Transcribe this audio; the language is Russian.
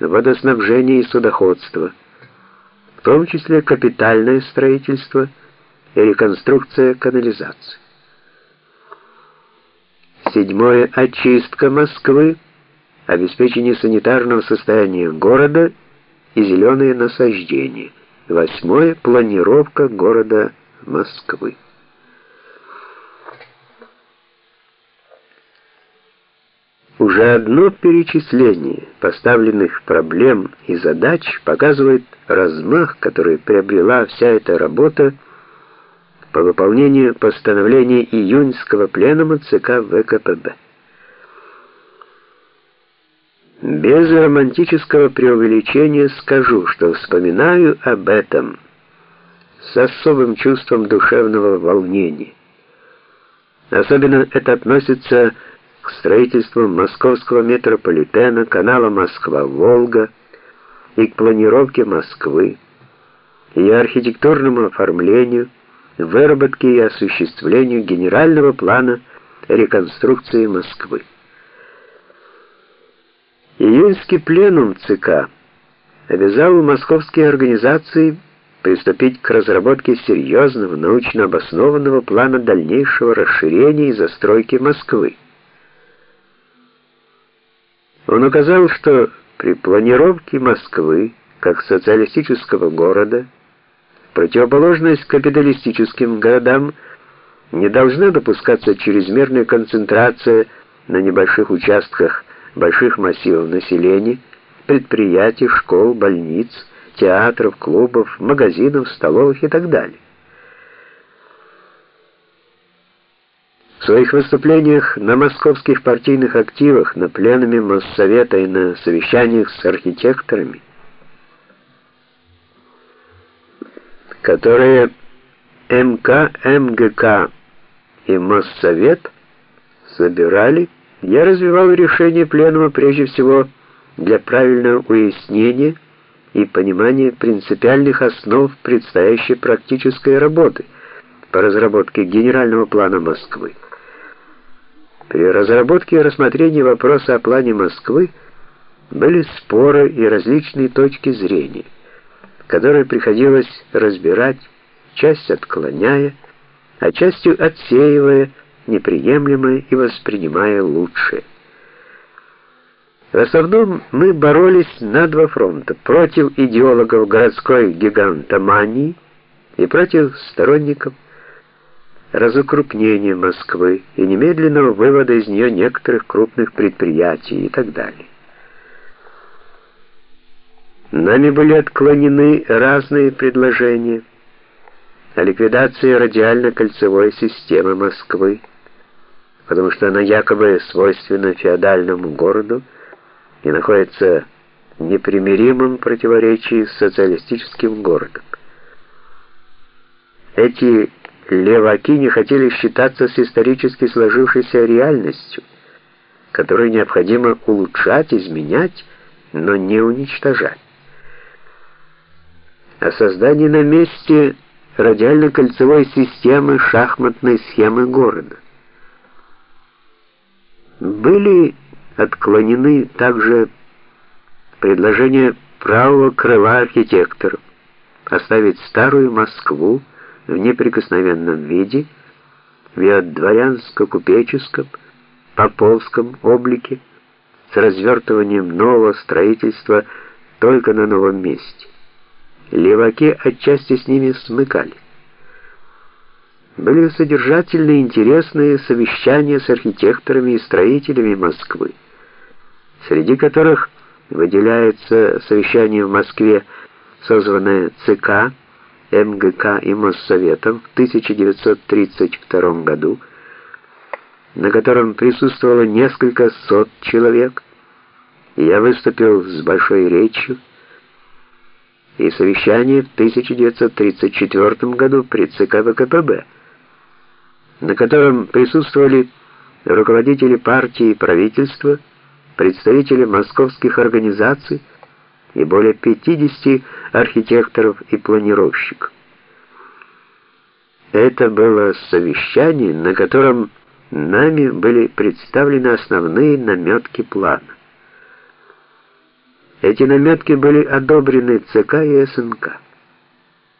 водоснабжение и судоходство, в том числе капитальное строительство и реконструкция канализации. Седьмое очистка Москвы, обеспечение санитарного состояния города и зеленые насаждения. Восьмое планировка города Москвы. Уже одно перечисление поставленных проблем и задач показывает размах, который приобрела вся эта работа по выполнению постановления июньского пленума ЦК ВКПБ. Без романтического преувеличения скажу, что вспоминаю об этом с особым чувством душевного волнения. Особенно это относится к строительству московского метрополитена, канала Москва-Волга и к планировке Москвы, ее архитектурному оформлению, выработке и осуществлению генерального плана реконструкции Москвы. Июньский пленум ЦК обязал московские организации приступить к разработке серьезного, научно обоснованного плана дальнейшего расширения и застройки Москвы. Он указал, что при планировке Москвы как социалистического города, противоположность капиталистическим городам, не должна допускаться чрезмерная концентрация на небольших участках больших массивов населения, предприятий, школ, больниц, театров, клубов, магазинов, столовых и так далее. В своих выступлениях на московских партийных активах, на пленуме Моссовета и на совещаниях с архитекторами, которые МК, МГК и Моссовет собирали, я развивал решение пленума прежде всего для правильного уяснения и понимания принципиальных основ предстоящей практической работы по разработке генерального плана Москвы. При разработке и рассмотрении вопроса о плане Москвы были споры и различные точки зрения, которые приходилось разбирать, часть отклоняя, а частью отсеивая неприемлемое и воспринимая лучшее. В основном мы боролись на два фронта: против идеологов городской гигантомании и против сторонников разукрупнения Москвы и немедленного вывода из нее некоторых крупных предприятий и так далее. Нами были отклонены разные предложения о ликвидации радиально-кольцевой системы Москвы, потому что она якобы свойственна феодальному городу и находится в непримиримом противоречии с социалистическим городом. Эти леваки не хотели считаться с исторически сложившейся реальностью, которую необходимо улучшать, изменять, но не уничтожать. О создании на месте радиально-кольцевой системы шахматной схемы города. Были отклонены также предложения правого крыла архитекторов оставить старую Москву в неприкосновенном виде, в ее дворянско-купеческом, поповском облике, с развертыванием нового строительства только на новом месте. Леваки отчасти с ними смыкались. Были содержательные интересные совещания с архитекторами и строителями Москвы, среди которых выделяется совещание в Москве, созванное ЦК МГК и Моссоветом в 1932 году, на котором присутствовало несколько сот человек, я выступил с большой речью, и совещание в 1934 году при ЦК ВКПБ, на котором присутствовали руководители партии и правительства, представители московских организаций, и более 50 архитекторов и планировщиков. Это было совещание, на котором нами были представлены основные наметки плана. Эти наметки были одобрены ЦК и СНК.